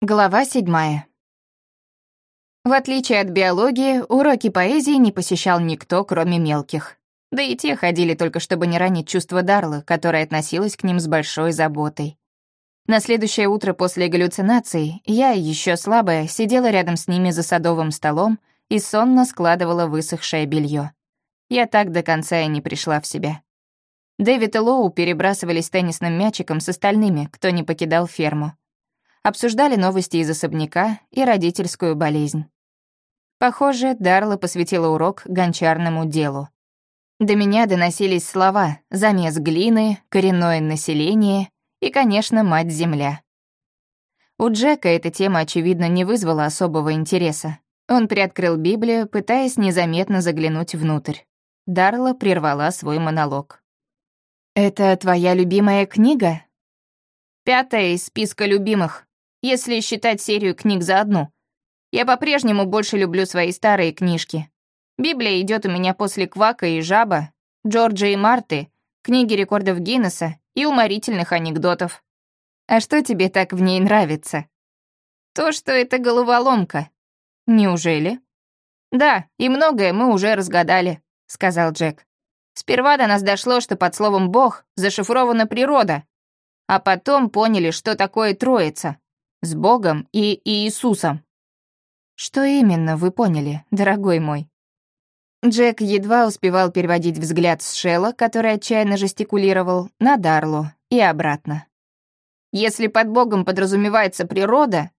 Глава седьмая. В отличие от биологии, уроки поэзии не посещал никто, кроме мелких. Да и те ходили только, чтобы не ранить чувство Дарлы, которая относилась к ним с большой заботой. На следующее утро после галлюцинаций я, еще слабая, сидела рядом с ними за садовым столом и сонно складывала высохшее белье. Я так до конца и не пришла в себя. Дэвид и Лоу перебрасывались теннисным мячиком с остальными, кто не покидал ферму обсуждали новости из особняка и родительскую болезнь. Похоже, Дарла посвятила урок гончарному делу. До меня доносились слова «замес глины», «коренное население» и, конечно, «мать-земля». У Джека эта тема, очевидно, не вызвала особого интереса. Он приоткрыл Библию, пытаясь незаметно заглянуть внутрь. Дарла прервала свой монолог. «Это твоя любимая книга?» «Пятая из списка любимых», если считать серию книг за одну. Я по-прежнему больше люблю свои старые книжки. Библия идет у меня после «Квака» и «Жаба», Джорджа и Марты, книги рекордов Гиннесса и уморительных анекдотов. А что тебе так в ней нравится? То, что это головоломка. Неужели? Да, и многое мы уже разгадали, сказал Джек. Сперва до нас дошло, что под словом «бог» зашифрована природа, а потом поняли, что такое троица с Богом и Иисусом. Что именно вы поняли, дорогой мой? Джек едва успевал переводить взгляд с Шелла, который отчаянно жестикулировал, на Дарлу и обратно. Если под Богом подразумевается природа,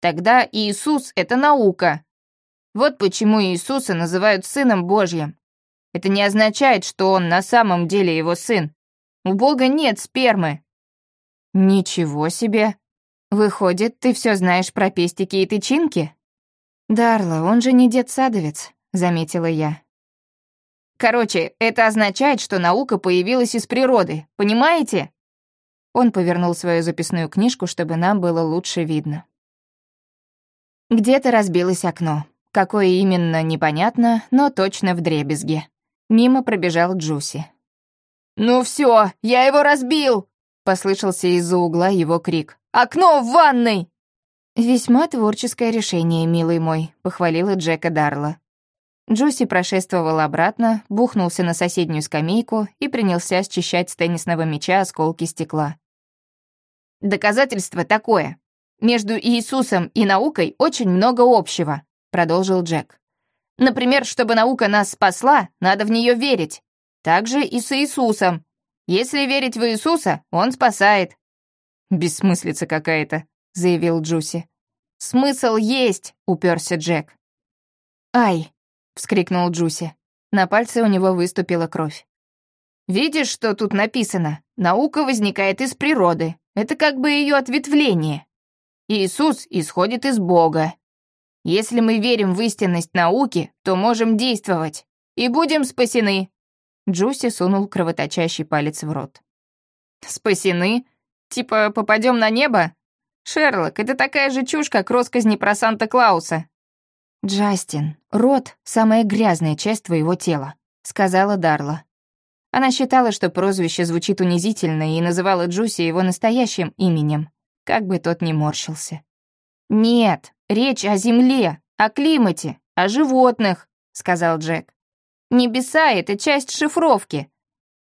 тогда Иисус — это наука. Вот почему Иисуса называют Сыном Божьим. Это не означает, что он на самом деле его сын. У Бога нет спермы. Ничего себе, Выходит, ты все знаешь про пестики и тычинки? Дарла, он же не дед-садовец, заметила я. Короче, это означает, что наука появилась из природы, понимаете? Он повернул свою записную книжку, чтобы нам было лучше видно. Где-то разбилось окно. Какое именно, непонятно, но точно в дребезге. Мимо пробежал Джуси. «Ну все, я его разбил!» — послышался из-за угла его крик. Окно в ванной!» «Весьма творческое решение, милый мой», — похвалила Джека Дарла. Джуси прошествовал обратно, бухнулся на соседнюю скамейку и принялся счищать с теннисного мяча осколки стекла. «Доказательство такое. Между Иисусом и наукой очень много общего», — продолжил Джек. «Например, чтобы наука нас спасла, надо в нее верить. Так же и с Иисусом. Если верить в Иисуса, Он спасает. «Бессмыслица какая-то», — заявил Джуси. «Смысл есть», — уперся Джек. «Ай!» — вскрикнул Джуси. На пальце у него выступила кровь. «Видишь, что тут написано? Наука возникает из природы. Это как бы ее ответвление. Иисус исходит из Бога. Если мы верим в истинность науки, то можем действовать. И будем спасены». Джуси сунул кровоточащий палец в рот. «Спасены? Типа, попадем на небо? Шерлок, это такая же чушь, как росказни про Санта-Клауса. «Джастин, рот — самая грязная часть твоего тела», — сказала Дарла. Она считала, что прозвище звучит унизительно, и называла Джуси его настоящим именем, как бы тот ни морщился. «Нет, речь о земле, о климате, о животных», — сказал Джек. «Небеса — это часть шифровки.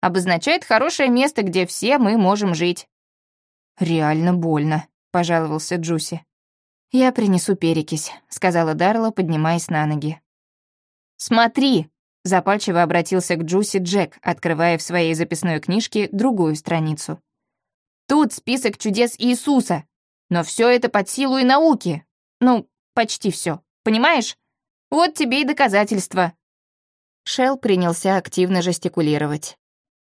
Обозначает хорошее место, где все мы можем жить. «Реально больно», — пожаловался Джуси. «Я принесу перекись», — сказала Дарла, поднимаясь на ноги. «Смотри!» — запальчиво обратился к Джуси Джек, открывая в своей записной книжке другую страницу. «Тут список чудес Иисуса, но все это под силу и науки. Ну, почти все. Понимаешь? Вот тебе и доказательства». Шел принялся активно жестикулировать.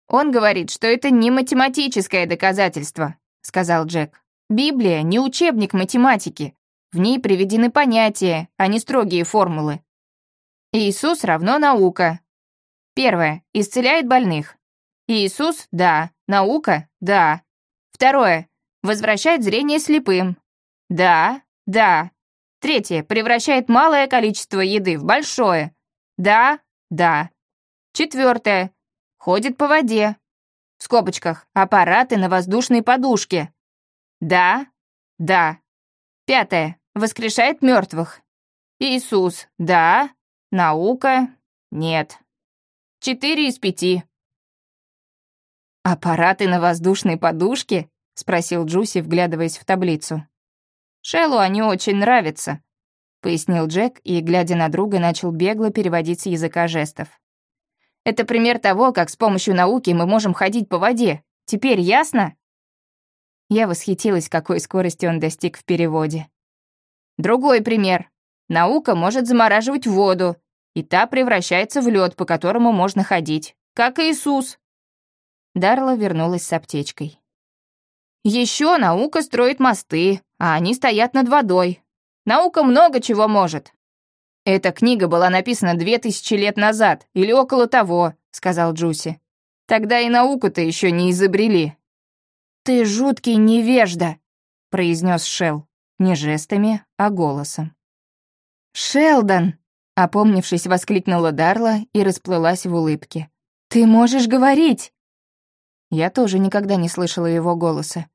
Он говорит, что это не математическое доказательство, — сказал Джек. «Библия — не учебник математики. В ней приведены понятия, а не строгие формулы. Иисус равно наука. Первое. Исцеляет больных. Иисус — да. Наука — да. Второе. Возвращает зрение слепым. Да, да. Третье. Превращает малое количество еды в большое. Да, да. Четвертое. Ходит по воде. В скобочках. Аппараты на воздушной подушке. Да? Да. Пятое. Воскрешает мертвых. Иисус. Да. Наука. Нет. Четыре из пяти. «Аппараты на воздушной подушке?» — спросил Джуси, вглядываясь в таблицу. «Шеллу они очень нравятся», — пояснил Джек и, глядя на друга, начал бегло переводить с языка жестов. «Это пример того, как с помощью науки мы можем ходить по воде. Теперь ясно?» Я восхитилась, какой скорости он достиг в переводе. Другой пример. Наука может замораживать воду, и та превращается в лед, по которому можно ходить, как Иисус. Дарла вернулась с аптечкой. Еще наука строит мосты, а они стоят над водой. Наука много чего может. Эта книга была написана две тысячи лет назад или около того, сказал Джуси. Тогда и науку-то еще не изобрели. Ты жуткий невежда, произнес Шел, не жестами, а голосом. Шелдон, опомнившись, воскликнула Дарла и расплылась в улыбке. Ты можешь говорить? Я тоже никогда не слышала его голоса.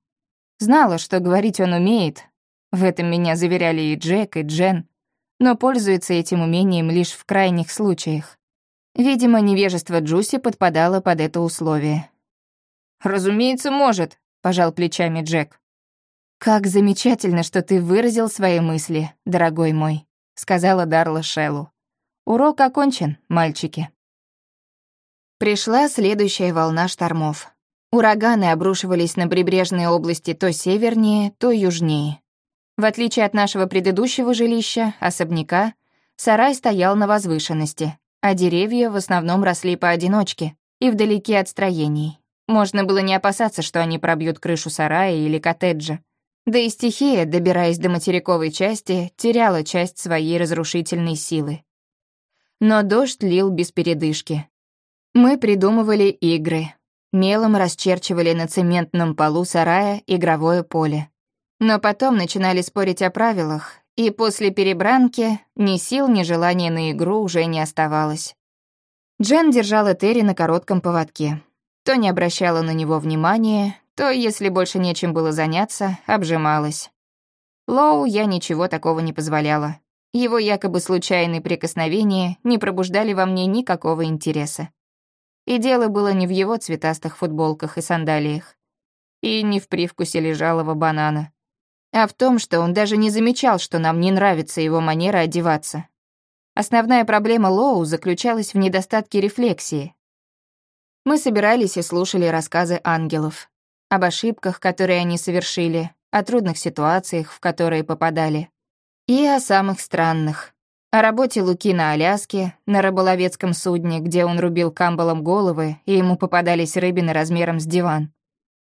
Знала, что говорить он умеет. В этом меня заверяли и Джек, и Джен. Но пользуется этим умением лишь в крайних случаях. Видимо, невежество Джуси подпадало под это условие. «Разумеется, может», — пожал плечами Джек. «Как замечательно, что ты выразил свои мысли, дорогой мой», — сказала Дарла Шеллу. «Урок окончен, мальчики». Пришла следующая волна штормов. Ураганы обрушивались на прибрежные области то севернее, то южнее. В отличие от нашего предыдущего жилища, особняка, сарай стоял на возвышенности, а деревья в основном росли поодиночке и вдалеке от строений. Можно было не опасаться, что они пробьют крышу сарая или коттеджа. Да и стихия, добираясь до материковой части, теряла часть своей разрушительной силы. Но дождь лил без передышки. Мы придумывали игры, мелом расчерчивали на цементном полу сарая игровое поле. Но потом начинали спорить о правилах, и после перебранки ни сил, ни желания на игру уже не оставалось. Джен держала Терри на коротком поводке. То не обращала на него внимания, то, если больше нечем было заняться, обжималась. Лоу я ничего такого не позволяла. Его якобы случайные прикосновения не пробуждали во мне никакого интереса. И дело было не в его цветастых футболках и сандалиях, и не в привкусе лежалого банана, а в том, что он даже не замечал, что нам не нравится его манера одеваться. Основная проблема Лоу заключалась в недостатке рефлексии. Мы собирались и слушали рассказы ангелов об ошибках, которые они совершили, о трудных ситуациях, в которые попадали, и о самых странных, о работе Луки на Аляске, на рыболовецком судне, где он рубил камбалом головы, и ему попадались рыбины размером с диван.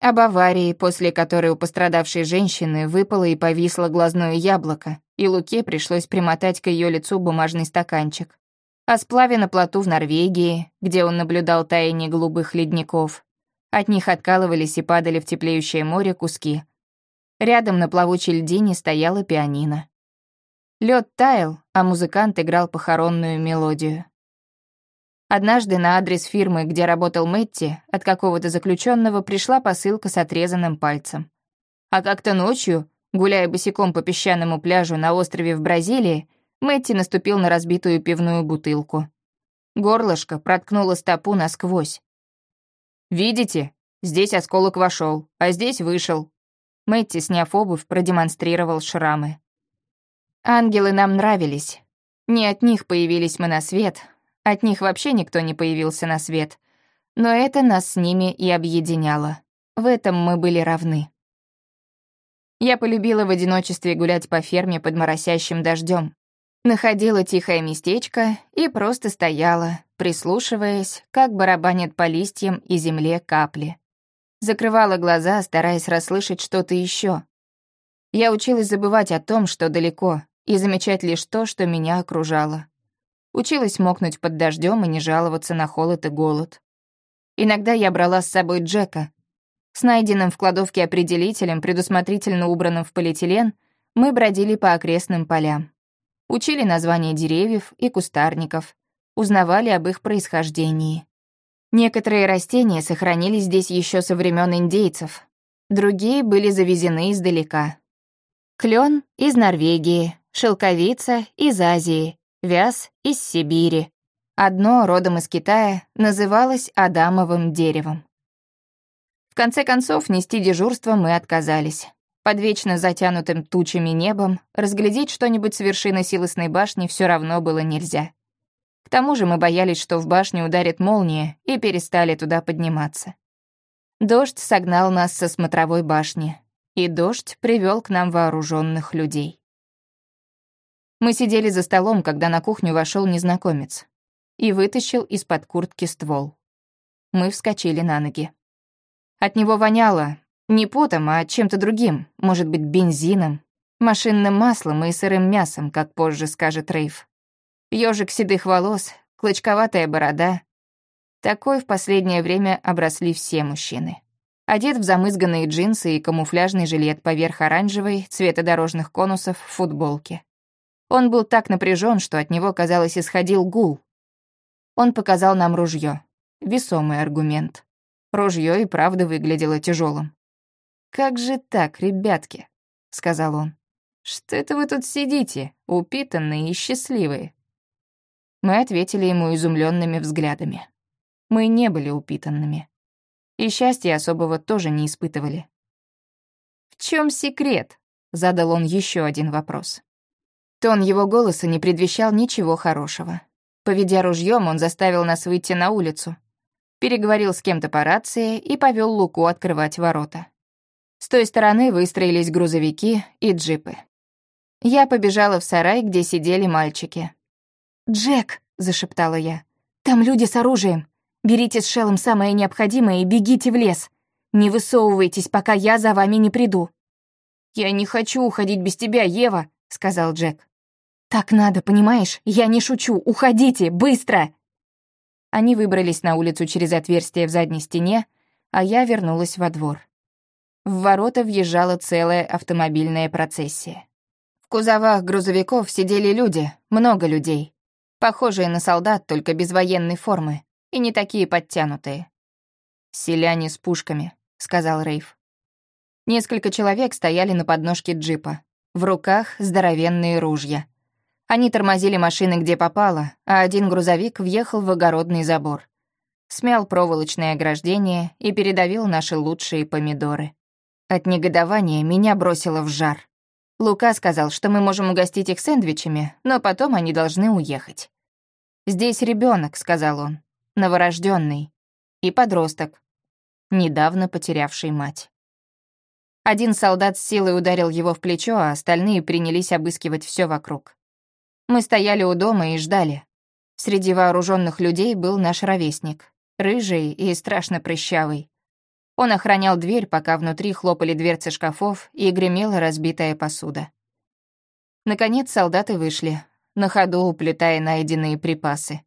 Об аварии, после которой у пострадавшей женщины выпало и повисло глазное яблоко, и Луке пришлось примотать к ее лицу бумажный стаканчик. О сплаве на плоту в Норвегии, где он наблюдал таяние голубых ледников. От них откалывались и падали в теплеющее море куски. Рядом на плавучей льдине стояла пианино. Лед таял, а музыкант играл похоронную мелодию. Однажды на адрес фирмы, где работал Мэтти, от какого-то заключенного пришла посылка с отрезанным пальцем. А как-то ночью, гуляя босиком по песчаному пляжу на острове в Бразилии, Мэтти наступил на разбитую пивную бутылку. Горлышко проткнуло стопу насквозь. «Видите? Здесь осколок вошел, а здесь вышел». Мэтти, сняв обувь, продемонстрировал шрамы. Ангелы нам нравились. Не от них появились мы на свет, от них вообще никто не появился на свет. Но это нас с ними и объединяло. В этом мы были равны. Я полюбила в одиночестве гулять по ферме под моросящим дождем. Находила тихое местечко и просто стояла, прислушиваясь, как барабанят по листьям и земле капли. Закрывала глаза, стараясь расслышать что-то еще. Я училась забывать о том, что далеко, и замечать лишь то, что меня окружало. Училась мокнуть под дождем и не жаловаться на холод и голод. Иногда я брала с собой Джека. С найденным в кладовке определителем, предусмотрительно убранным в полиэтилен, мы бродили по окрестным полям. Учили названия деревьев и кустарников, узнавали об их происхождении. Некоторые растения сохранились здесь еще со времен индейцев, другие были завезены издалека. Клен из Норвегии, шелковица из Азии, вяз из Сибири. Одно, родом из Китая, называлось Адамовым деревом. В конце концов, нести дежурство мы отказались. Под вечно затянутым тучами небом разглядеть что-нибудь с вершины силосной башни все равно было нельзя. К тому же мы боялись, что в башню ударит молния, и перестали туда подниматься. Дождь согнал нас со смотровой башни, и дождь привел к нам вооруженных людей. Мы сидели за столом, когда на кухню вошел незнакомец и вытащил из-под куртки ствол. Мы вскочили на ноги. От него воняло не потом, а чем-то другим, может быть, бензином, машинным маслом и сырым мясом, как позже скажет Рейв. Ёжик седых волос, клочковатая борода. Такой в последнее время обросли все мужчины. Одет в замызганные джинсы и камуфляжный жилет поверх оранжевой, цвета дорожных конусов, футболки. Он был так напряжен, что от него, казалось, исходил гул. Он показал нам ружье. Весомый аргумент. Ружье и правда выглядело тяжелым. «Как же так, ребятки?» — сказал он. «Что это вы тут сидите, упитанные и счастливые?» Мы ответили ему изумленными взглядами. Мы не были упитанными. И счастья особого тоже не испытывали. «В чем секрет?» — задал он еще один вопрос. Тон его голоса не предвещал ничего хорошего. Поведя ружьем, он заставил нас выйти на улицу. Переговорил с кем-то по рации и повел Луку открывать ворота. С той стороны выстроились грузовики и джипы. Я побежала в сарай, где сидели мальчики. «Джек», — зашептала я, — «там люди с оружием. Берите с Шеллом самое необходимое и бегите в лес. Не высовывайтесь, пока я за вами не приду». «Я не хочу уходить без тебя, Ева», — сказал Джек. «Так надо, понимаешь? Я не шучу. Уходите, быстро!» Они выбрались на улицу через отверстие в задней стене, а я вернулась во двор. В ворота въезжала целая автомобильная процессия. В кузовах грузовиков сидели люди, много людей. Похожие на солдат, только без военной формы. И не такие подтянутые. «Селяне с пушками», — сказал Рейв. Несколько человек стояли на подножке джипа. В руках здоровенные ружья. Они тормозили машины где попало, а один грузовик въехал в огородный забор. Смял проволочное ограждение и передавил наши лучшие помидоры. От негодования меня бросило в жар. Лука сказал, что мы можем угостить их сэндвичами, но потом они должны уехать. «Здесь ребенок, сказал он, — «новорожденный. И подросток, недавно потерявший мать». Один солдат с силой ударил его в плечо, а остальные принялись обыскивать все вокруг. Мы стояли у дома и ждали. Среди вооруженных людей был наш ровесник, рыжий и страшно прыщавый. Он охранял дверь, пока внутри хлопали дверцы шкафов и гремела разбитая посуда. Наконец солдаты вышли, на ходу уплетая найденные припасы.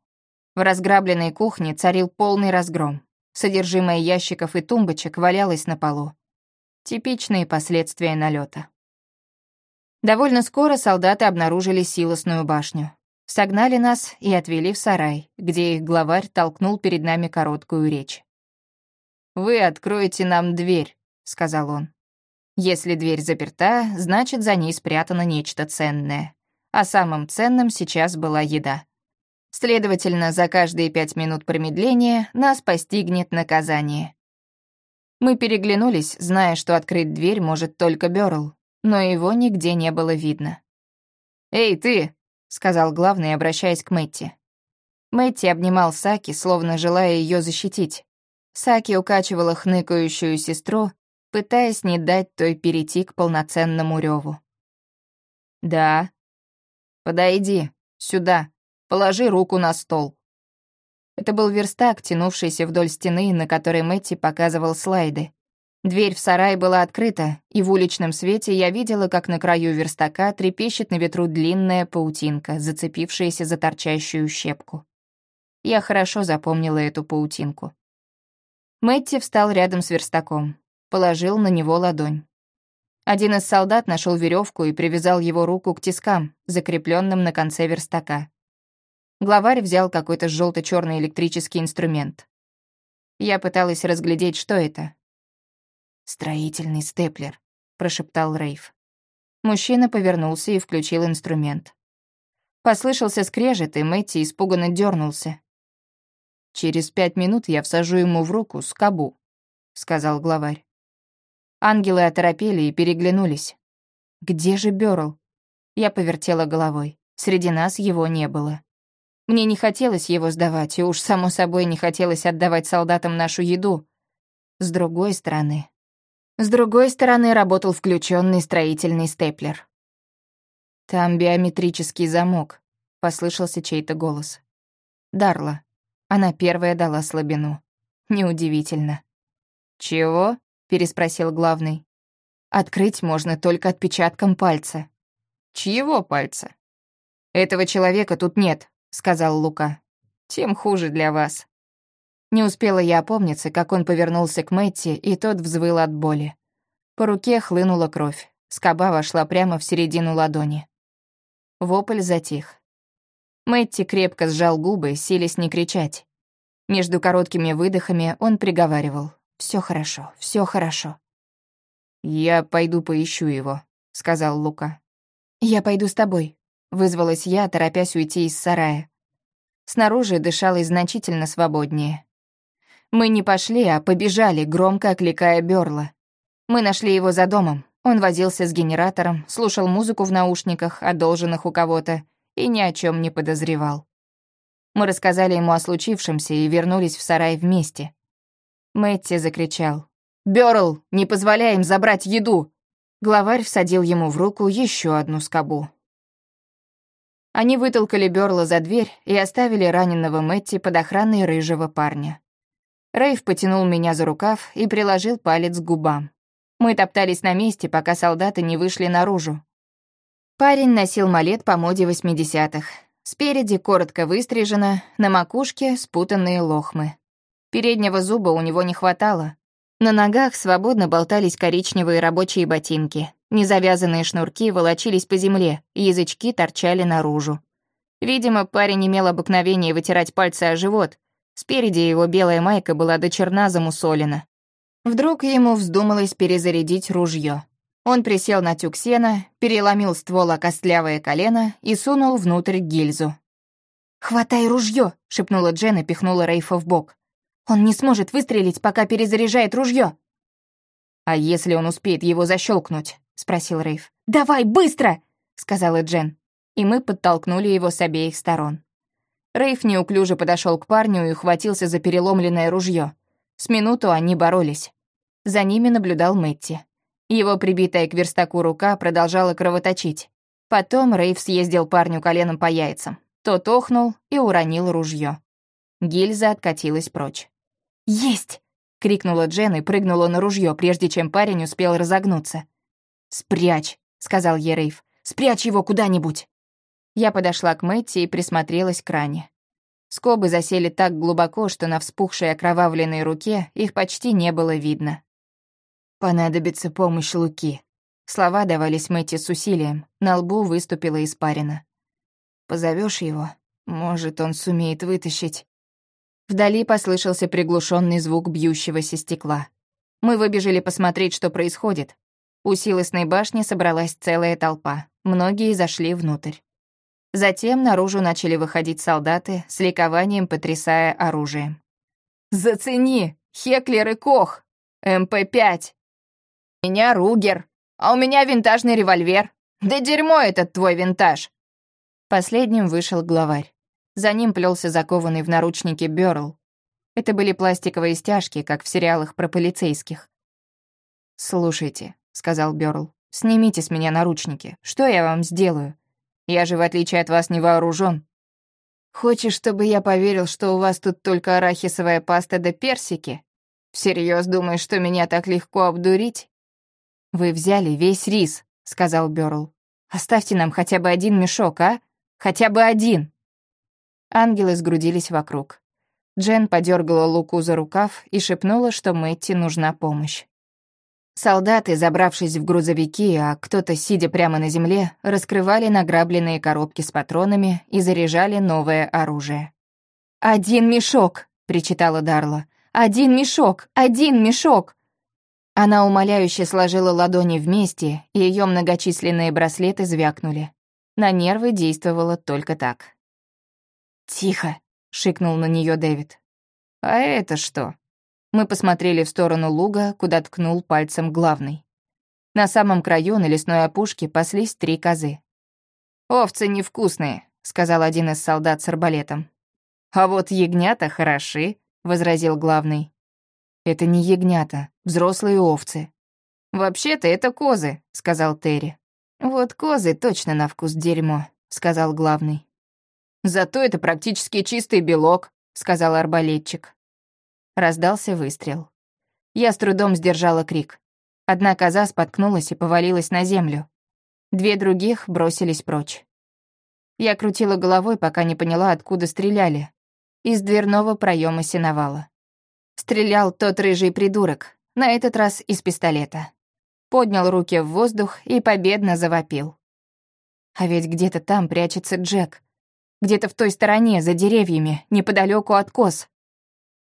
В разграбленной кухне царил полный разгром. Содержимое ящиков и тумбочек валялось на полу. Типичные последствия налета. Довольно скоро солдаты обнаружили силосную башню. Согнали нас и отвели в сарай, где их главарь толкнул перед нами короткую речь. «Вы откроете нам дверь», — сказал он. «Если дверь заперта, значит, за ней спрятано нечто ценное. А самым ценным сейчас была еда. Следовательно, за каждые пять минут промедления нас постигнет наказание». Мы переглянулись, зная, что открыть дверь может только Бёрл, но его нигде не было видно. «Эй, ты!» — сказал главный, обращаясь к Мэтти. Мэтти обнимал Саки, словно желая ее защитить. Саки укачивала хныкающую сестру, пытаясь не дать той перейти к полноценному реву. «Да». «Подойди, сюда, положи руку на стол». Это был верстак, тянувшийся вдоль стены, на которой Мэтти показывал слайды. Дверь в сарай была открыта, и в уличном свете я видела, как на краю верстака трепещет на ветру длинная паутинка, зацепившаяся за торчащую щепку. Я хорошо запомнила эту паутинку. Мэтти встал рядом с верстаком, положил на него ладонь. Один из солдат нашел веревку и привязал его руку к тискам, закрепленным на конце верстака. Главарь взял какой-то желто черный электрический инструмент. Я пыталась разглядеть, что это. «Строительный степлер», — прошептал Рейв. Мужчина повернулся и включил инструмент. Послышался скрежет, и Мэтти испуганно дернулся. «Через пять минут я всажу ему в руку скобу», — сказал главарь. Ангелы оторопели и переглянулись. «Где же Бёрл?» Я повертела головой. Среди нас его не было. Мне не хотелось его сдавать, и уж само собой не хотелось отдавать солдатам нашу еду. С другой стороны... С другой стороны работал включенный строительный степлер. «Там биометрический замок», — послышался чей-то голос. «Дарла». Она первая дала слабину. Неудивительно. «Чего?» — переспросил главный. «Открыть можно только отпечатком пальца». «Чьего пальца?» «Этого человека тут нет», — сказал Лука. «Тем хуже для вас». Не успела я опомниться, как он повернулся к Мэтти, и тот взвыл от боли. По руке хлынула кровь. Скоба вошла прямо в середину ладони. Вопль затих. Мэтти крепко сжал губы, силясь не кричать. Между короткими выдохами он приговаривал. «Всё хорошо, всё хорошо». «Я пойду поищу его», — сказал Лука. «Я пойду с тобой», — вызвалась я, торопясь уйти из сарая. Снаружи дышалось значительно свободнее. Мы не пошли, а побежали, громко окликая Бёрла. Мы нашли его за домом. Он возился с генератором, слушал музыку в наушниках, одолженных у кого-то, и ни о чем не подозревал. Мы рассказали ему о случившемся и вернулись в сарай вместе. Мэтти закричал. «Бёрл, не позволяй им забрать еду!» Главарь всадил ему в руку еще одну скобу. Они вытолкали Бёрла за дверь и оставили раненого Мэтти под охраной рыжего парня. Рейв потянул меня за рукав и приложил палец к губам. Мы топтались на месте, пока солдаты не вышли наружу. Парень носил малет по моде 80-х. Спереди коротко выстрижено, на макушке спутанные лохмы. Переднего зуба у него не хватало. На ногах свободно болтались коричневые рабочие ботинки. Незавязанные шнурки волочились по земле, язычки торчали наружу. Видимо, парень имел обыкновение вытирать пальцы о живот. Спереди его белая майка была до черна замусолена. Вдруг ему вздумалось перезарядить ружье. Он присел на тюк сена, переломил ствол о костлявое колено и сунул внутрь гильзу. «Хватай ружье, шепнула Джен и пихнула Рейфа в бок. «Он не сможет выстрелить, пока перезаряжает ружье. «А если он успеет его защелкнуть? спросил Рейф. «Давай, быстро!» — сказала Джен. И мы подтолкнули его с обеих сторон. Рейф неуклюже подошел к парню и ухватился за переломленное ружье. С минуту они боролись. За ними наблюдал Мэтти. Его прибитая к верстаку рука продолжала кровоточить. Потом Рейв съездил парню коленом по яйцам. Тот охнул и уронил ружье. Гильза откатилась прочь. «Есть!» — крикнула Джен и прыгнула на ружье, прежде чем парень успел разогнуться. «Спрячь!» — сказал ей Рейв. «Спрячь его куда-нибудь!» Я подошла к Мэтти и присмотрелась к ране. Скобы засели так глубоко, что на вспухшей окровавленной руке их почти не было видно. «Понадобится помощь Луки». Слова давались Мэтти с усилием, на лбу выступила испарина. Позовешь его? Может, он сумеет вытащить». Вдали послышался приглушенный звук бьющегося стекла. Мы выбежали посмотреть, что происходит. У силосной башни собралась целая толпа. Многие зашли внутрь. Затем наружу начали выходить солдаты, с ликованием потрясая оружием. «Зацени! Хеклер и Кох! МП-5! У меня Ругер, а у меня винтажный револьвер! Да дерьмо этот твой винтаж!» Последним вышел главарь. За ним плелся закованный в наручники Бёрл. Это были пластиковые стяжки, как в сериалах про полицейских. «Слушайте», — сказал Бёрл, — «снимите с меня наручники. Что я вам сделаю? Я же, в отличие от вас, не вооружен. Хочешь, чтобы я поверил, что у вас тут только арахисовая паста да персики? Всерьез думаешь, что меня так легко обдурить? Вы взяли весь рис, сказал Бёрл. Оставьте нам хотя бы один мешок, а? Хотя бы один. Ангелы сгрудились вокруг. Джен подергала Луку за рукав и шепнула, что Мэтти нужна помощь. Солдаты, забравшись в грузовики, а кто-то, сидя прямо на земле, раскрывали награбленные коробки с патронами и заряжали новое оружие. «Один мешок!» — причитала Дарла. «Один мешок! Один мешок!» Она умоляюще сложила ладони вместе, и ее многочисленные браслеты звякнули. На нервы действовало только так. «Тихо!» — шикнул на нее Дэвид. «А это что?» Мы посмотрели в сторону луга, куда ткнул пальцем главный. На самом краю на лесной опушке паслись три козы. «Овцы невкусные», — сказал один из солдат с арбалетом. «А вот ягнята хороши», — возразил главный. «Это не ягнята, взрослые овцы». «Вообще-то это козы», — сказал Терри. «Вот козы точно на вкус дерьмо», — сказал главный. «Зато это практически чистый белок», — сказал арбалетчик. Раздался выстрел. Я с трудом сдержала крик. Одна коза споткнулась и повалилась на землю. Две других бросились прочь. Я крутила головой, пока не поняла, откуда стреляли. Из дверного проема сеновала. Стрелял тот рыжий придурок, на этот раз из пистолета. Поднял руки в воздух и победно завопил. А ведь где-то там прячется Джек. Где-то в той стороне, за деревьями, неподалеку от коз.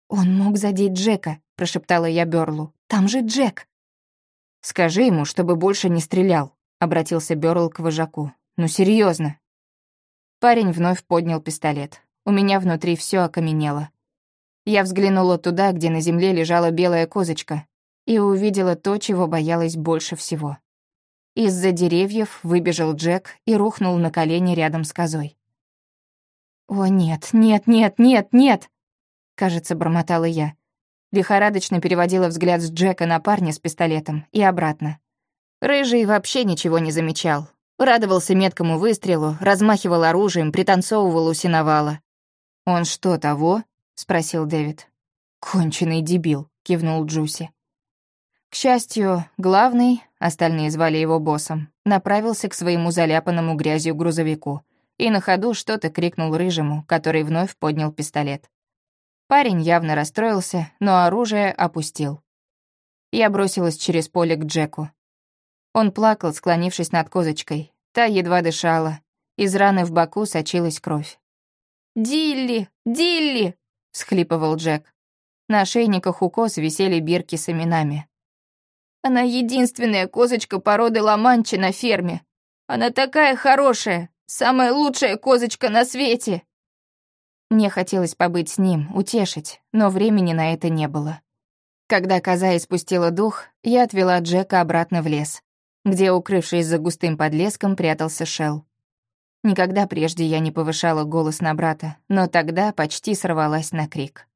«Он мог задеть Джека», — прошептала я Бёрлу. «Там же Джек». «Скажи ему, чтобы больше не стрелял», — обратился Бёрл к вожаку. «Ну, серьезно. Парень вновь поднял пистолет. У меня внутри все окаменело. Я взглянула туда, где на земле лежала белая козочка, и увидела то, чего боялась больше всего. Из-за деревьев выбежал Джек и рухнул на колени рядом с козой. «О, нет, нет, нет, нет, нет!» Кажется, бормотала я. Лихорадочно переводила взгляд с Джека на парня с пистолетом и обратно. Рыжий вообще ничего не замечал. Радовался меткому выстрелу, размахивал оружием, пританцовывал у синовала. «Он что, того?» — спросил Дэвид. «Конченый дебил», — кивнул Джуси. К счастью, главный, остальные звали его боссом, направился к своему заляпанному грязью грузовику и на ходу что-то крикнул рыжему, который вновь поднял пистолет. Парень явно расстроился, но оружие опустил. Я бросилась через поле к Джеку. Он плакал, склонившись над козочкой. Та едва дышала. Из раны в боку сочилась кровь. «Дилли! Дилли!» — схлипывал Джек. На ошейниках у коз висели бирки с именами. «Она единственная козочка породы ламанчи на ферме. Она такая хорошая, самая лучшая козочка на свете!» Мне хотелось побыть с ним, утешить, но времени на это не было. Когда коза испустила дух, я отвела Джека обратно в лес, где, укрывшись за густым подлеском, прятался Шел. Никогда прежде я не повышала голос на брата, но тогда почти сорвалась на крик.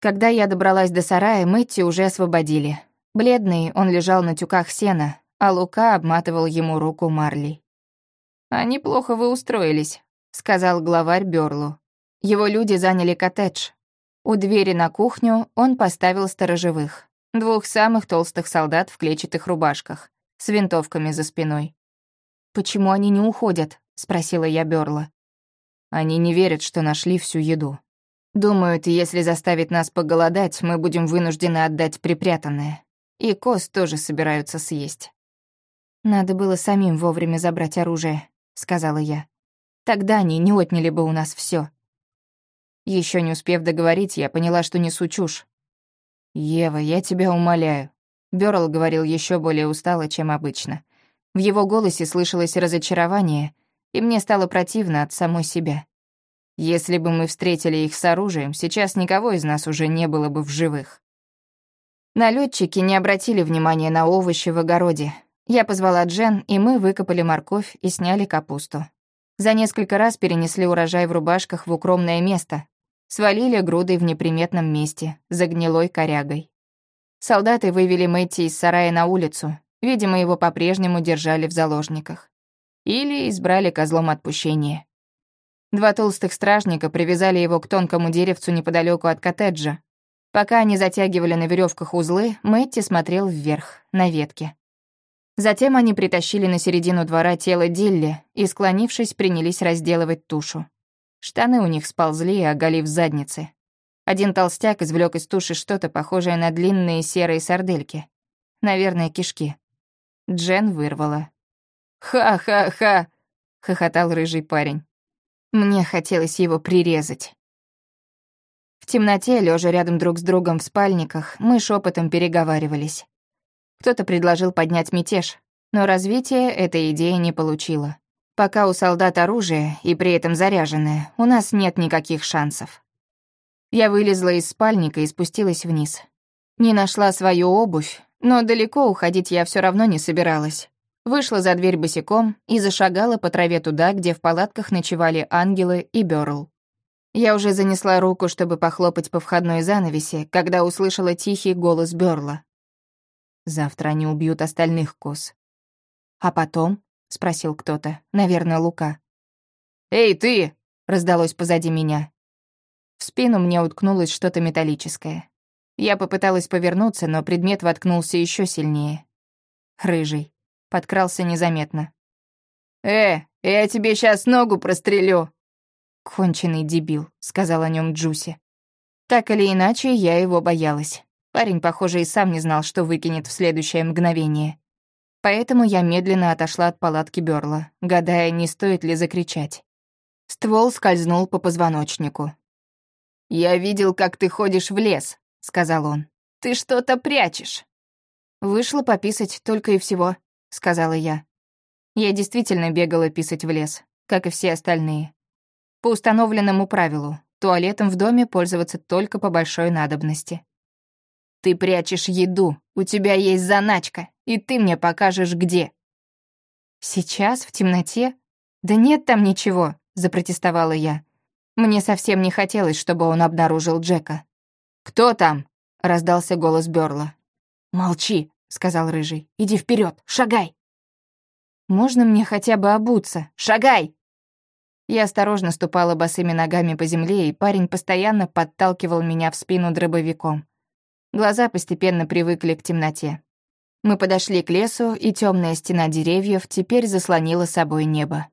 Когда я добралась до сарая, Мэтти уже освободили. Бледный, он лежал на тюках сена, а Лука обматывал ему руку Марли. «Они плохо вы устроились», — сказал главарь Бёрлу. Его люди заняли коттедж. У двери на кухню он поставил сторожевых, двух самых толстых солдат в клетчатых рубашках, с винтовками за спиной. «Почему они не уходят?» — спросила я Бёрла. «Они не верят, что нашли всю еду. Думают, если заставить нас поголодать, мы будем вынуждены отдать припрятанное. И коз тоже собираются съесть». «Надо было самим вовремя забрать оружие», — сказала я. Тогда они не отняли бы у нас все. Еще не успев договорить, я поняла, что несу чушь. «Ева, я тебя умоляю», — Бёрл говорил еще более устало, чем обычно. В его голосе слышалось разочарование, и мне стало противно от самой себя. Если бы мы встретили их с оружием, сейчас никого из нас уже не было бы в живых. Налетчики не обратили внимания на овощи в огороде. Я позвала Джен, и мы выкопали морковь и сняли капусту. За несколько раз перенесли урожай в рубашках в укромное место, свалили грудой в неприметном месте, за гнилой корягой. Солдаты вывели Мэтти из сарая на улицу, видимо, его по-прежнему держали в заложниках. Или избрали козлом отпущения. Два толстых стражника привязали его к тонкому деревцу неподалеку от коттеджа. Пока они затягивали на веревках узлы, Мэтти смотрел вверх, на ветке. Затем они притащили на середину двора тело Дилли и, склонившись, принялись разделывать тушу. Штаны у них сползли, оголив задницы. Один толстяк извлек из туши что-то похожее на длинные серые сардельки. Наверное, кишки. Джен вырвала. «Ха-ха-ха!» — хохотал рыжий парень. Мне хотелось его прирезать. В темноте, лежа рядом друг с другом в спальниках, мы шепотом переговаривались. Кто-то предложил поднять мятеж, но развитие эта идея не получила. Пока у солдат оружие, и при этом заряженное, у нас нет никаких шансов. Я вылезла из спальника и спустилась вниз. Не нашла свою обувь, но далеко уходить я все равно не собиралась. Вышла за дверь босиком и зашагала по траве туда, где в палатках ночевали ангелы и Бёрл. Я уже занесла руку, чтобы похлопать по входной занавеси, когда услышала тихий голос Бёрла. «Завтра они убьют остальных коз». «А потом?» — спросил кто-то. Наверное, Лука. «Эй, ты!» — раздалось позади меня. В спину мне уткнулось что-то металлическое. Я попыталась повернуться, но предмет воткнулся еще сильнее. Рыжий. Подкрался незаметно. «Э, я тебе сейчас ногу прострелю!» «Конченый дебил», — сказал о нем Джуси. Так или иначе, я его боялась. Парень, похоже, и сам не знал, что выкинет в следующее мгновение. Поэтому я медленно отошла от палатки Бёрла, гадая, не стоит ли закричать. Ствол скользнул по позвоночнику. «Я видел, как ты ходишь в лес», — сказал он. «Ты что-то прячешь». «Вышла пописать только и всего», — сказала я. Я действительно бегала писать в лес, как и все остальные. По установленному правилу, туалетом в доме пользоваться только по большой надобности. «Ты прячешь еду, у тебя есть заначка, и ты мне покажешь, где». «Сейчас, в темноте? Да нет там ничего», — запротестовала я. Мне совсем не хотелось, чтобы он обнаружил Джека. «Кто там?» — раздался голос Бёрла. «Молчи», — сказал Рыжий. «Иди вперед, шагай!» «Можно мне хотя бы обуться? Шагай!» Я осторожно ступала босыми ногами по земле, и парень постоянно подталкивал меня в спину дробовиком. Глаза постепенно привыкли к темноте. Мы подошли к лесу, и темная стена деревьев теперь заслонила собой небо.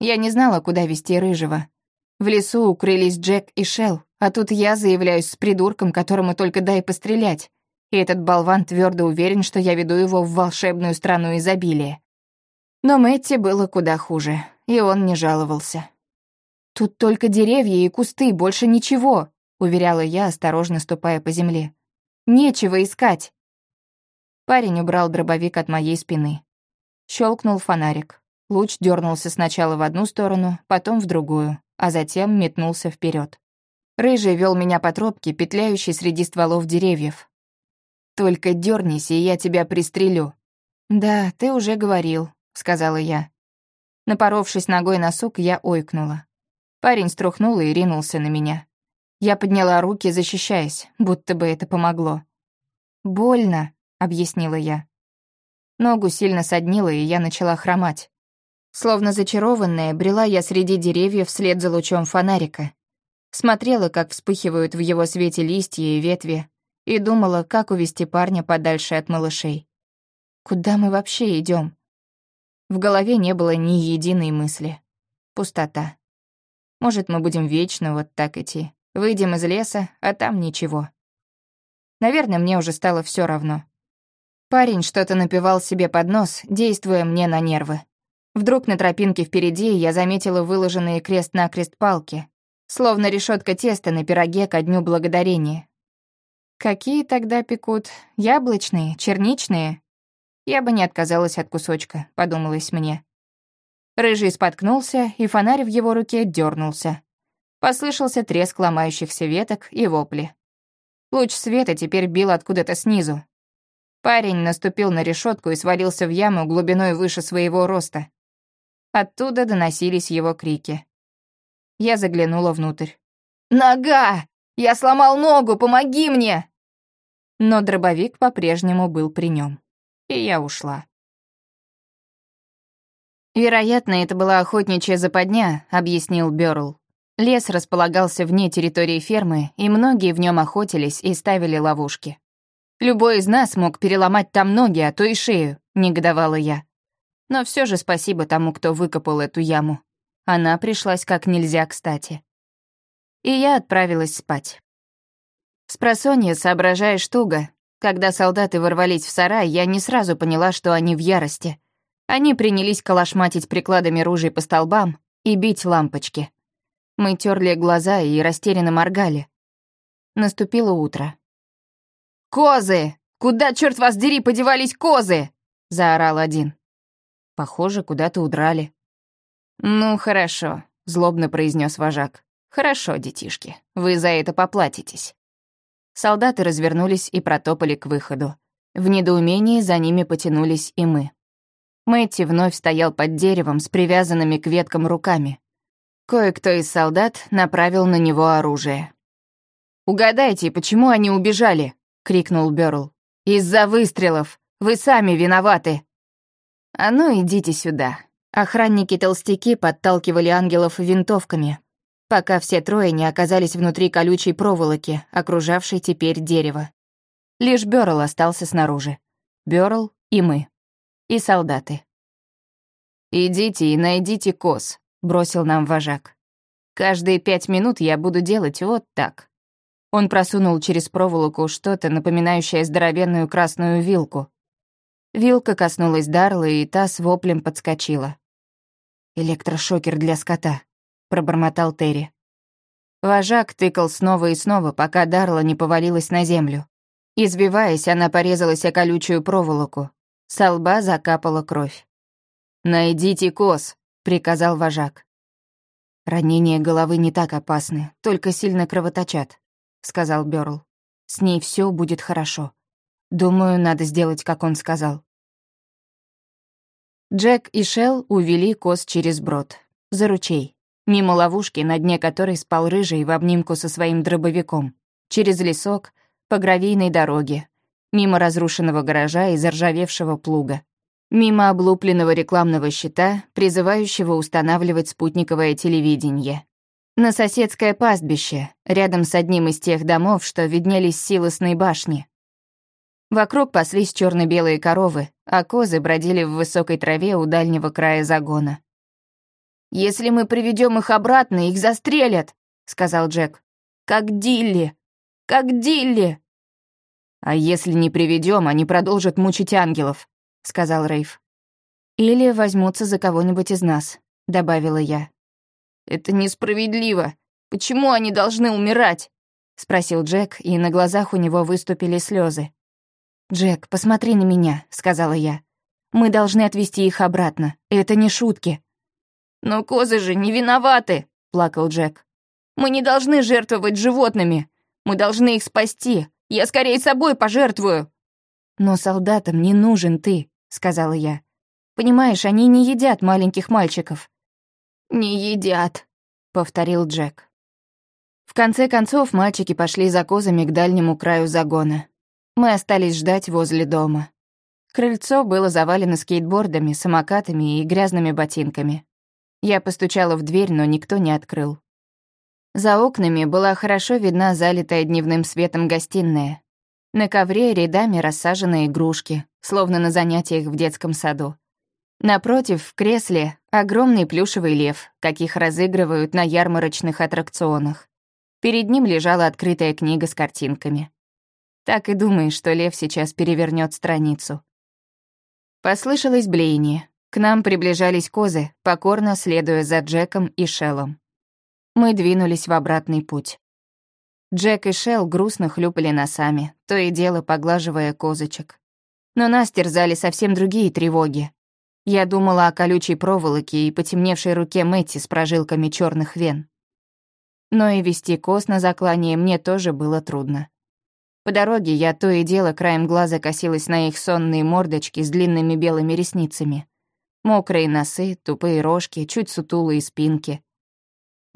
Я не знала, куда вести Рыжего. В лесу укрылись Джек и Шел, а тут я заявляюсь с придурком, которому только дай пострелять. И этот болван твердо уверен, что я веду его в волшебную страну изобилия. Но Мэтти было куда хуже, и он не жаловался. «Тут только деревья и кусты, больше ничего», уверяла я, осторожно ступая по земле. «Нечего искать!» Парень убрал дробовик от моей спины. Щелкнул фонарик. Луч дернулся сначала в одну сторону, потом в другую, а затем метнулся вперед. Рыжий вел меня по тропке, петляющей среди стволов деревьев. «Только дернись, и я тебя пристрелю». «Да, ты уже говорил», — сказала я. Напоровшись ногой на сук, я ойкнула. Парень струхнул и ринулся на меня. Я подняла руки, защищаясь, будто бы это помогло. «Больно», — объяснила я. Ногу сильно соднило, и я начала хромать. Словно зачарованная, брела я среди деревьев вслед за лучом фонарика. Смотрела, как вспыхивают в его свете листья и ветви, и думала, как увести парня подальше от малышей. Куда мы вообще идем? В голове не было ни единой мысли. Пустота. Может, мы будем вечно вот так идти. Выйдем из леса, а там ничего. Наверное, мне уже стало все равно. Парень что-то напевал себе под нос, действуя мне на нервы. Вдруг на тропинке впереди я заметила выложенные крест-накрест палки, словно решетка теста на пироге ко дню благодарения. Какие тогда пекут? Яблочные, черничные? Я бы не отказалась от кусочка, подумалось мне. Рыжий споткнулся, и фонарь в его руке дернулся. Послышался треск ломающихся веток и вопли. Луч света теперь бил откуда-то снизу. Парень наступил на решетку и свалился в яму глубиной выше своего роста. Оттуда доносились его крики. Я заглянула внутрь. «Нога! Я сломал ногу! Помоги мне!» Но дробовик по-прежнему был при нем, и я ушла. «Вероятно, это была охотничья западня», — объяснил Бёрл. Лес располагался вне территории фермы, и многие в нем охотились и ставили ловушки. «Любой из нас мог переломать там ноги, а то и шею», — негодовала я. Но все же спасибо тому, кто выкопал эту яму. Она пришлась как нельзя кстати. И я отправилась спать. Спросонья, соображаешь туго. Когда солдаты ворвались в сарай, я не сразу поняла, что они в ярости. Они принялись калашматить прикладами ружей по столбам и бить лампочки. Мы терли глаза и растерянно моргали, Наступило утро. «Козы! Куда, черт вас дери, подевались козы?» — заорал один. Похоже, куда-то удрали. «Ну, хорошо», — злобно произнес вожак. «Хорошо, детишки, вы за это поплатитесь». Солдаты развернулись и протопали к выходу. В недоумении за ними потянулись и мы. Мэтти вновь стоял под деревом с привязанными к веткам руками. Кое-кто из солдат направил на него оружие. «Угадайте, почему они убежали?» — крикнул Бёрл. «Из-за выстрелов! Вы сами виноваты!» «А ну, идите сюда!» Охранники-толстяки подталкивали ангелов винтовками, пока все трое не оказались внутри колючей проволоки, окружавшей теперь дерево. Лишь Бёрл остался снаружи. Бёрл и мы. И солдаты. «Идите и найдите коз», — бросил нам вожак. «Каждые пять минут я буду делать вот так». Он просунул через проволоку что-то, напоминающее здоровенную красную вилку. Вилка коснулась Дарла, и та с воплем подскочила. «Электрошокер для скота», пробормотал Терри. Вожак тыкал снова и снова, пока Дарла не повалилась на землю. Избиваясь, она порезалась о колючую проволоку. С лба закапала кровь. «Найдите коз», — приказал вожак. «Ранения головы не так опасны, только сильно кровоточат», — сказал Бёрл. «С ней все будет хорошо. Думаю, надо сделать, как он сказал». Джек и Шел увели коз через брод, за ручей мимо ловушки, на дне которой спал рыжий в обнимку со своим дробовиком, через лесок, по гравийной дороге, мимо разрушенного гаража и заржавевшего плуга, мимо облупленного рекламного щита, призывающего устанавливать спутниковое телевидение. На соседское пастбище, рядом с одним из тех домов, что виднелись силосной башни. Вокруг паслись черно белые коровы, а козы бродили в высокой траве у дальнего края загона. «Если мы приведем их обратно, их застрелят», — сказал Джек. «Как Дилли! Как Дилли!» «А если не приведем, они продолжат мучить ангелов», — сказал Рейв. «Или возьмутся за кого-нибудь из нас», — добавила я. «Это несправедливо. Почему они должны умирать?» — спросил Джек, и на глазах у него выступили слезы. «Джек, посмотри на меня», — сказала я. «Мы должны отвезти их обратно. Это не шутки». «Но козы же не виноваты», — плакал Джек. «Мы не должны жертвовать животными. Мы должны их спасти. Я скорее собой пожертвую». «Но солдатам не нужен ты», — сказала я. «Понимаешь, они не едят маленьких мальчиков». «Не едят», — повторил Джек. В конце концов, мальчики пошли за козами к дальнему краю загона. Мы остались ждать возле дома. Крыльцо было завалено скейтбордами, самокатами и грязными ботинками. Я постучала в дверь, но никто не открыл. За окнами была хорошо видна залитая дневным светом гостиная. На ковре рядами рассажены игрушки, словно на занятиях в детском саду. Напротив, в кресле, огромный плюшевый лев, каких разыгрывают на ярмарочных аттракционах. Перед ним лежала открытая книга с картинками. Так и думаешь, что лев сейчас перевернет страницу. Послышалось блеяние. К нам приближались козы, покорно следуя за Джеком и Шеллом. Мы двинулись в обратный путь. Джек и Шелл грустно хлюпали носами, то и дело поглаживая козочек. Но нас терзали совсем другие тревоги. Я думала о колючей проволоке и потемневшей руке Мэтти с прожилками черных вен. Но и вести коз на заклание мне тоже было трудно. По дороге я то и дело краем глаза косилась на их сонные мордочки с длинными белыми ресницами. Мокрые носы, тупые рожки, чуть сутулые спинки.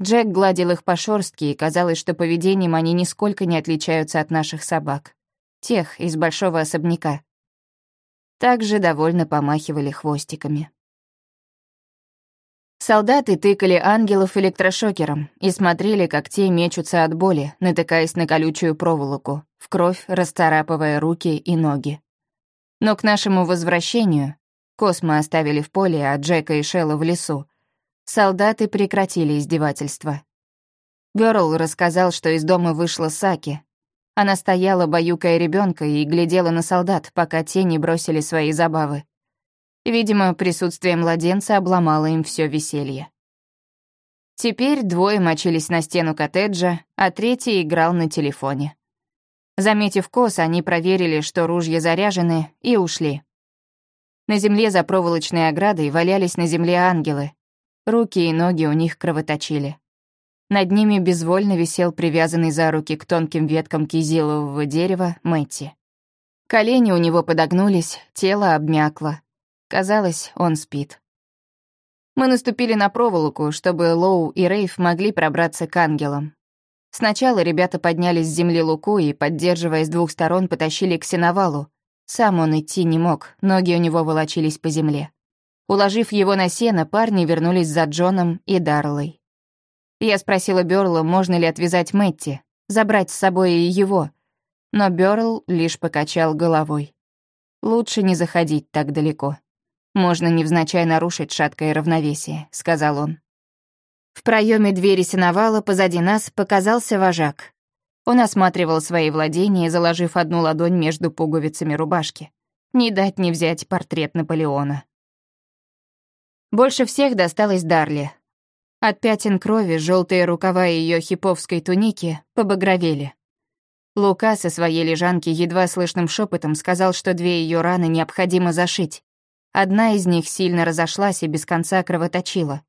Джек гладил их по шорстке, и казалось, что поведением они нисколько не отличаются от наших собак. Тех из большого особняка. Также довольно помахивали хвостиками. Солдаты тыкали ангелов электрошокером и смотрели, как те мечутся от боли, натыкаясь на колючую проволоку, в кровь расцарапывая руки и ноги. Но к нашему возвращению Космо оставили в поле, а Джека и Шелла в лесу. Солдаты прекратили издевательство. Бёрл рассказал, что из дома вышла Саки. Она стояла, баюкая ребенка, и глядела на солдат, пока те не бросили свои забавы. Видимо, присутствие младенца обломало им все веселье. Теперь двое мочились на стену коттеджа, а третий играл на телефоне. Заметив кос, они проверили, что ружья заряжены, и ушли. На земле за проволочной оградой валялись на земле ангелы. Руки и ноги у них кровоточили. Над ними безвольно висел привязанный за руки к тонким веткам кизилового дерева Мэтти. Колени у него подогнулись, тело обмякло. Казалось, он спит. Мы наступили на проволоку, чтобы Лоу и Рейв могли пробраться к ангелам. Сначала ребята подняли с земли Луку и, поддерживая с двух сторон, потащили к сеновалу. Сам он идти не мог, ноги у него волочились по земле. Уложив его на сено, парни вернулись за Джоном и Дарлой. Я спросила Бёрла, можно ли отвязать Мэтти, забрать с собой и его. Но Бёрл лишь покачал головой. «Лучше не заходить так далеко. Можно невзначай нарушить шаткое равновесие», — сказал он. В проеме двери сеновала позади нас показался вожак. Он осматривал свои владения, заложив одну ладонь между пуговицами рубашки. Не дать не взять портрет Наполеона. Больше всех досталось Дарли. От пятен крови желтые рукава ее хиповской туники побагровели. Лука со своей лежанки едва слышным шепотом сказал, что две ее раны необходимо зашить. Одна из них сильно разошлась и без конца кровоточила.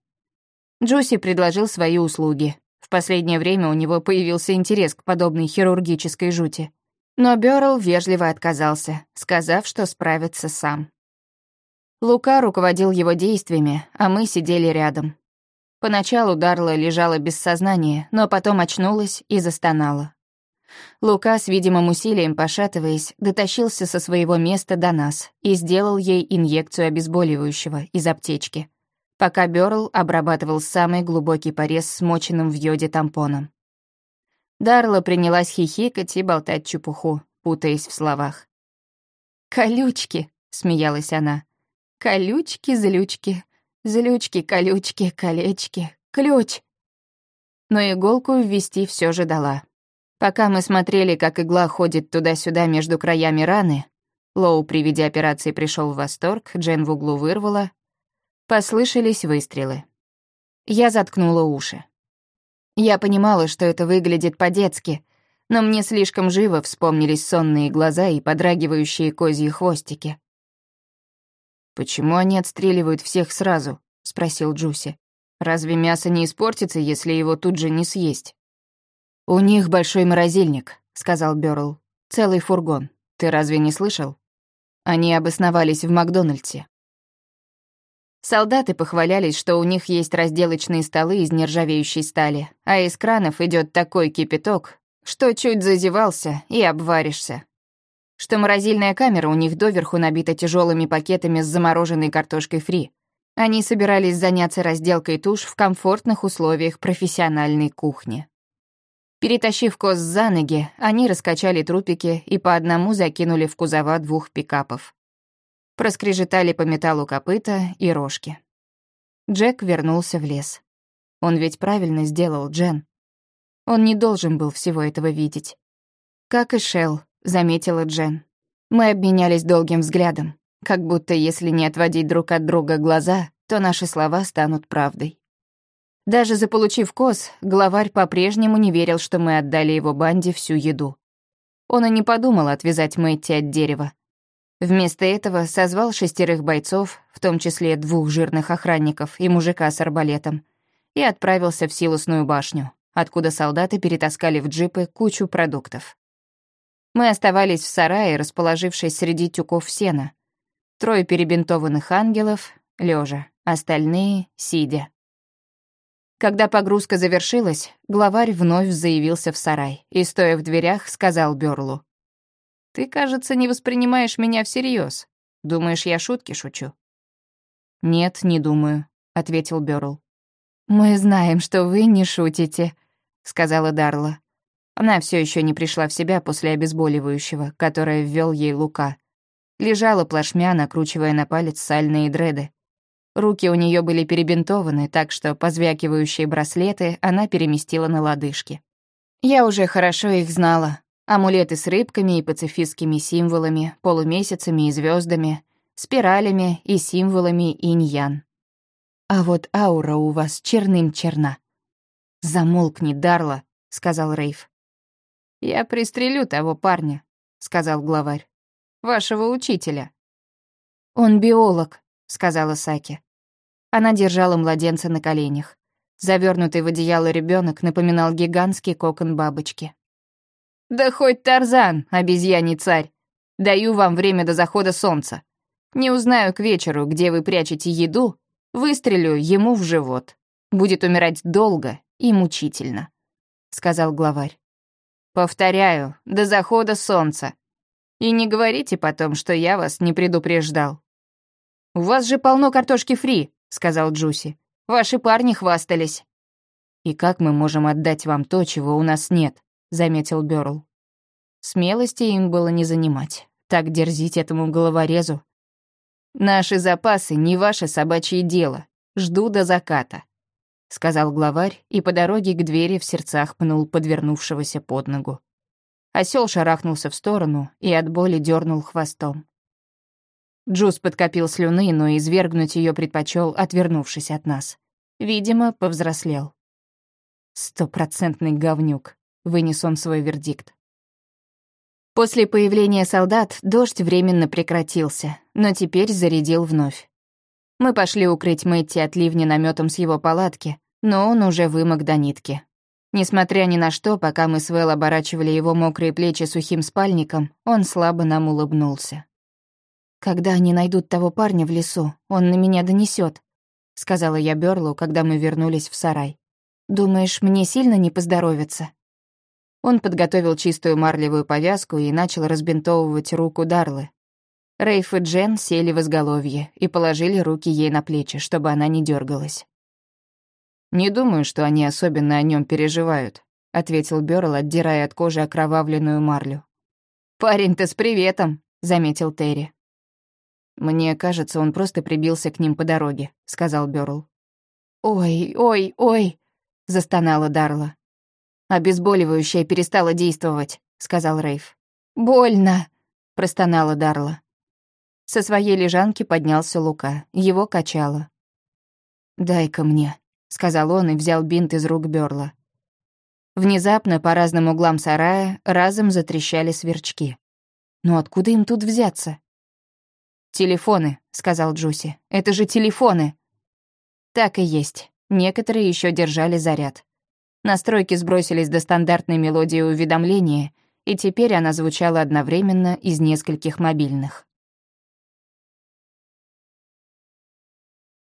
Джуси предложил свои услуги. В последнее время у него появился интерес к подобной хирургической жути. Но Бёрл вежливо отказался, сказав, что справится сам. Лука руководил его действиями, а мы сидели рядом. Поначалу Дарла лежала без сознания, но потом очнулась и застонала. Лука с видимым усилием, пошатываясь, дотащился со своего места до нас и сделал ей инъекцию обезболивающего из аптечки пока Бёрл обрабатывал самый глубокий порез смоченным в йоде тампоном. Дарла принялась хихикать и болтать чепуху, путаясь в словах. «Колючки», — смеялась она. «Колючки, злючки, колючки, колечки, ключ». Но иголку ввести все же дала. Пока мы смотрели, как игла ходит туда-сюда между краями раны, Лоу при виде операции пришел в восторг, Джен в углу вырвала, Послышались выстрелы. Я заткнула уши. Я понимала, что это выглядит по-детски, но мне слишком живо вспомнились сонные глаза и подрагивающие козьи хвостики. «Почему они отстреливают всех сразу?» — спросил Джуси. «Разве мясо не испортится, если его тут же не съесть?» «У них большой морозильник», — сказал Бёрл. «Целый фургон. Ты разве не слышал?» Они обосновались в Макдональдсе. Солдаты похвалялись, что у них есть разделочные столы из нержавеющей стали, а из кранов идет такой кипяток, что чуть зазевался и обваришься. Что морозильная камера у них доверху набита тяжелыми пакетами с замороженной картошкой фри. Они собирались заняться разделкой туш в комфортных условиях профессиональной кухни. Перетащив коз за ноги, они раскачали трупики и по одному закинули в кузова двух пикапов. Проскрежетали по металлу копыта и рожки. Джек вернулся в лес. Он ведь правильно сделал, Джен. Он не должен был всего этого видеть. «Как и Шелл», — заметила Джен. Мы обменялись долгим взглядом, как будто если не отводить друг от друга глаза, то наши слова станут правдой. Даже заполучив коз, главарь по-прежнему не верил, что мы отдали его банде всю еду. Он и не подумал отвязать Мэтти от дерева. Вместо этого созвал шестерых бойцов, в том числе двух жирных охранников и мужика с арбалетом, и отправился в Силосную башню, откуда солдаты перетаскали в джипы кучу продуктов. Мы оставались в сарае, расположившись среди тюков сена. Трое перебинтованных ангелов, лежа, остальные — сидя. Когда погрузка завершилась, главарь вновь заявился в сарай и, стоя в дверях, сказал Бёрлу. Ты, кажется, не воспринимаешь меня всерьез. Думаешь, я шутки шучу?» «Нет, не думаю», — ответил Бёрл. «Мы знаем, что вы не шутите», — сказала Дарла. Она все еще не пришла в себя после обезболивающего, которое ввел ей Лука. Лежала плашмя, накручивая на палец сальные дреды. Руки у нее были перебинтованы, так что позвякивающие браслеты она переместила на лодыжки. Я уже хорошо их знала, Амулеты с рыбками и пацифистскими символами, полумесяцами и звездами, спиралями и символами инь-ян. А вот аура у вас черным черна, «Замолкни, Дарла», — сказал Рейв. «Я пристрелю того парня», — сказал главарь. «Вашего учителя». «Он биолог», — сказала Саки. Она держала младенца на коленях. Завернутый в одеяло ребенок напоминал гигантский кокон бабочки. «Да хоть Тарзан, обезьяний царь! Даю вам время до захода солнца. Не узнаю к вечеру, где вы прячете еду, выстрелю ему в живот. Будет умирать долго и мучительно», — сказал главарь. «Повторяю, до захода солнца. И не говорите потом, что я вас не предупреждал». «У вас же полно картошки фри», — сказал Джуси. «Ваши парни хвастались». «И как мы можем отдать вам то, чего у нас нет?» — заметил Бёрл. Смелости им было не занимать. Так дерзить этому головорезу. «Наши запасы не ваше собачье дело. Жду до заката», — сказал главарь и по дороге к двери в сердцах пнул подвернувшегося под ногу. Осёл шарахнулся в сторону и от боли дернул хвостом. Джуз подкопил слюны, но извергнуть ее предпочел, отвернувшись от нас. Видимо, повзрослел. «Стопроцентный говнюк», — вынес он свой вердикт. После появления солдат дождь временно прекратился, но теперь зарядил вновь. Мы пошли укрыть Мэтти от ливня наметом с его палатки, но он уже вымок до нитки. Несмотря ни на что, пока мы с Вэл оборачивали его мокрые плечи сухим спальником, он слабо нам улыбнулся. «Когда они найдут того парня в лесу, он на меня донесет, сказала я Бёрлу, когда мы вернулись в сарай. «Думаешь, мне сильно не поздоровится?» Он подготовил чистую марлевую повязку и начал разбинтовывать руку Дарлы. Рейф и Джен сели в изголовье и положили руки ей на плечи, чтобы она не дергалась. «Не думаю, что они особенно о нем переживают», — ответил Бёрл, отдирая от кожи окровавленную марлю. «Парень-то с приветом», — заметил Терри. «Мне кажется, он просто прибился к ним по дороге», — сказал Бёрл. «Ой, ой, ой», — застонала Дарла. «Обезболивающее перестало действовать», — сказал Рейв. «Больно», — простонала Дарла. Со своей лежанки поднялся Лука, его качало. «Дай-ка мне», — сказал он и взял бинт из рук Бёрла. Внезапно по разным углам сарая разом затрещали сверчки. «Ну откуда им тут взяться?» «Телефоны», — сказал Джуси. «Это же телефоны!» Так и есть. Некоторые еще держали заряд. Настройки сбросились до стандартной мелодии уведомления, и теперь она звучала одновременно из нескольких мобильных.